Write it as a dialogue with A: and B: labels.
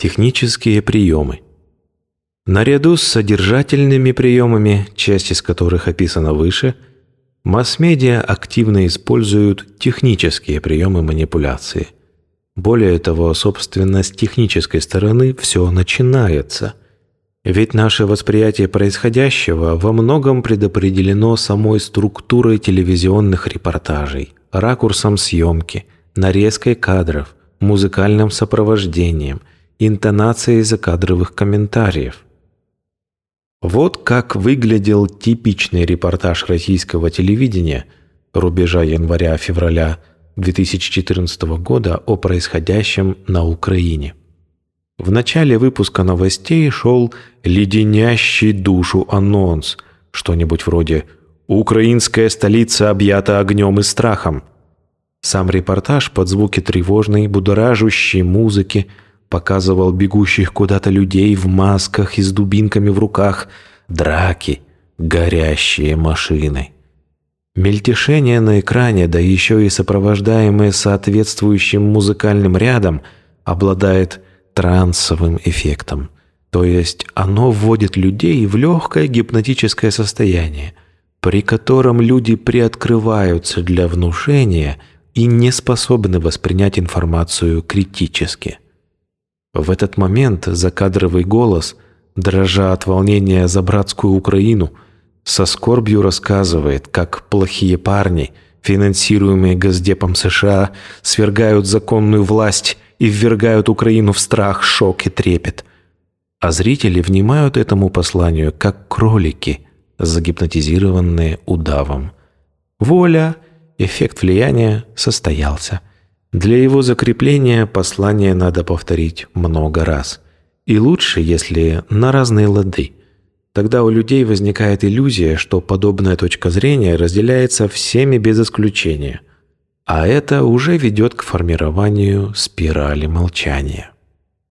A: Технические приемы. Наряду с содержательными приемами, часть из которых описана выше, масс-медиа активно используют технические приемы манипуляции. Более того, собственно, с технической стороны все начинается. Ведь наше восприятие происходящего во многом предопределено самой структурой телевизионных репортажей, ракурсом съемки, нарезкой кадров, музыкальным сопровождением – интонацией закадровых комментариев. Вот как выглядел типичный репортаж российского телевидения рубежа января-февраля 2014 года о происходящем на Украине. В начале выпуска новостей шел леденящий душу анонс, что-нибудь вроде «Украинская столица объята огнем и страхом». Сам репортаж под звуки тревожной, будоражущей музыки – показывал бегущих куда-то людей в масках и с дубинками в руках, драки, горящие машины. Мельтешение на экране, да еще и сопровождаемое соответствующим музыкальным рядом, обладает трансовым эффектом. То есть оно вводит людей в легкое гипнотическое состояние, при котором люди приоткрываются для внушения и не способны воспринять информацию критически. В этот момент закадровый голос, дрожа от волнения за братскую Украину, со скорбью рассказывает, как плохие парни, финансируемые Госдепом США, свергают законную власть и ввергают Украину в страх, шок и трепет. А зрители внимают этому посланию, как кролики, загипнотизированные удавом. Воля, эффект влияния состоялся. Для его закрепления послание надо повторить много раз. И лучше, если на разные лады. Тогда у людей возникает иллюзия, что подобная точка зрения разделяется всеми без исключения. А это уже ведет к формированию спирали молчания.